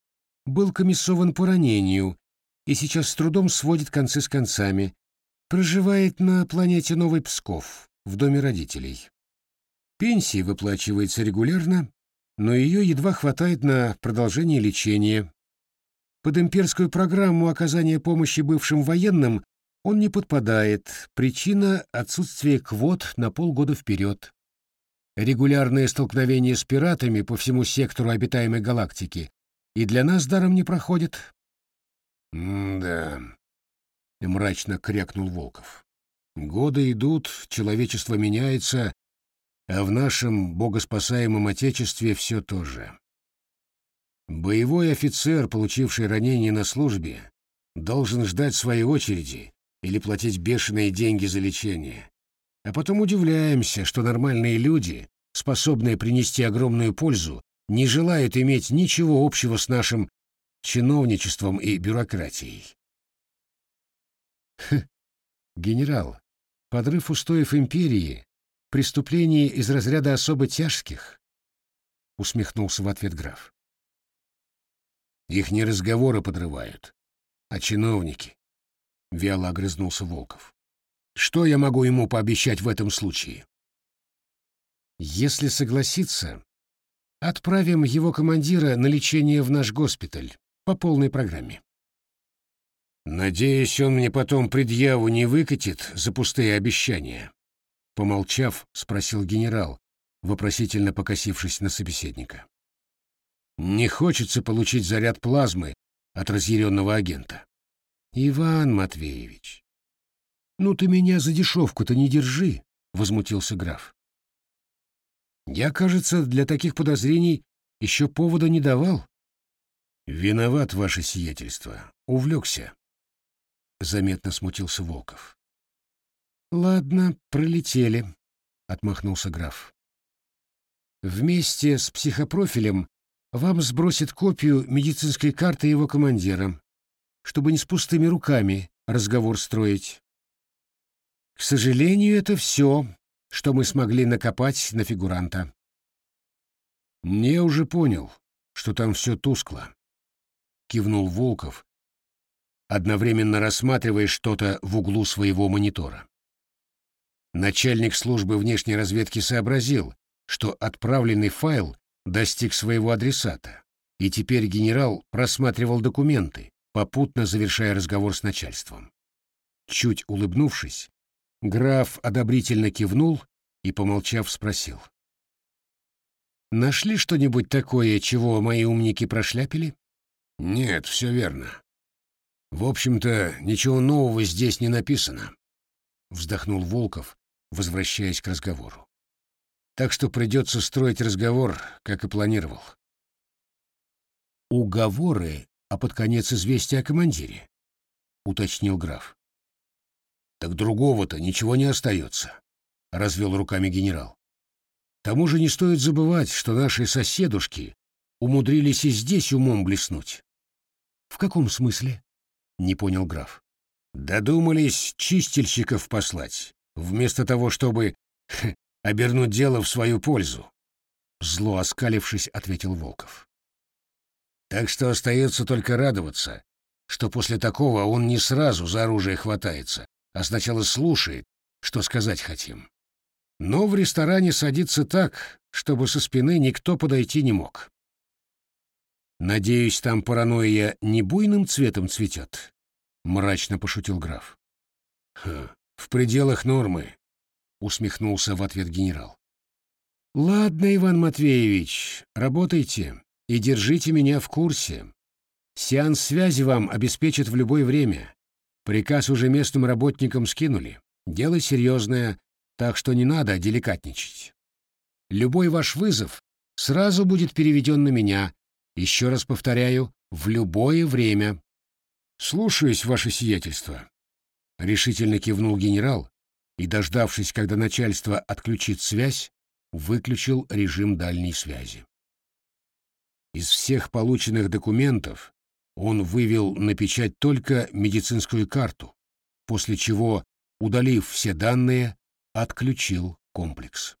был комиссован по ранению и сейчас с трудом сводит концы с концами. Проживает на планете Новый Псков, в доме родителей. Пенсия выплачивается регулярно, но ее едва хватает на продолжение лечения. Под имперскую программу оказания помощи бывшим военным он не подпадает. Причина — отсутствие квот на полгода вперед. Регулярные столкновения с пиратами по всему сектору обитаемой галактики и для нас даром не проходят. «Да», — мрачно крякнул Волков. «Годы идут, человечество меняется, а в нашем богоспасаемом Отечестве все то же. Боевой офицер, получивший ранение на службе, должен ждать своей очереди или платить бешеные деньги за лечение. А потом удивляемся, что нормальные люди, способные принести огромную пользу, не желают иметь ничего общего с нашим чиновничеством и бюрократией. Хм, генерал, подрыв устоев империи преступление из разряда особо тяжких, усмехнулся в ответ граф. Их не разговоры подрывают, а чиновники, вяло огрызнулся Волков. Что я могу ему пообещать в этом случае? Если согласится, отправим его командира на лечение в наш госпиталь по полной программе. Надеюсь, он мне потом предъяву не выкатит за пустые обещания. Помолчав, спросил генерал, вопросительно покосившись на собеседника. «Не хочется получить заряд плазмы от разъяренного агента». «Иван Матвеевич, ну ты меня за дешевку-то не держи», — возмутился граф. «Я, кажется, для таких подозрений еще повода не давал». «Виноват ваше сиятельство. Увлекся», — заметно смутился Волков. «Ладно, пролетели», — отмахнулся граф. «Вместе с психопрофилем вам сбросит копию медицинской карты его командира, чтобы не с пустыми руками разговор строить. К сожалению, это все, что мы смогли накопать на фигуранта». «Не уже понял, что там все тускло», — кивнул Волков, одновременно рассматривая что-то в углу своего монитора. Начальник службы внешней разведки сообразил, что отправленный файл достиг своего адресата, и теперь генерал просматривал документы, попутно завершая разговор с начальством. Чуть улыбнувшись, граф одобрительно кивнул и, помолчав, спросил. «Нашли что-нибудь такое, чего мои умники прошляпили?» «Нет, все верно. В общем-то, ничего нового здесь не написано», — вздохнул Волков, возвращаясь к разговору. Так что придется строить разговор, как и планировал. «Уговоры, а под конец известия о командире», — уточнил граф. «Так другого-то ничего не остается», — развел руками генерал. «К тому же не стоит забывать, что наши соседушки умудрились и здесь умом блеснуть». «В каком смысле?» — не понял граф. «Додумались чистильщиков послать, вместо того, чтобы обернуть дело в свою пользу. Зло оскалившись, ответил Волков. Так что остается только радоваться, что после такого он не сразу за оружие хватается, а сначала слушает, что сказать хотим. Но в ресторане садится так, чтобы со спины никто подойти не мог. «Надеюсь, там паранойя не буйным цветом цветет?» — мрачно пошутил граф. «В пределах нормы», усмехнулся в ответ генерал. Ладно, Иван Матвеевич, работайте и держите меня в курсе. Сеанс связи вам обеспечат в любое время. Приказ уже местным работникам скинули. Дело серьезное, так что не надо деликатничать. Любой ваш вызов сразу будет переведен на меня. Еще раз повторяю, в любое время. Слушаюсь, ваше сиятельство. Решительно кивнул генерал, и, дождавшись, когда начальство отключит связь, выключил режим дальней связи. Из всех полученных документов он вывел на печать только медицинскую карту, после чего, удалив все данные, отключил комплекс.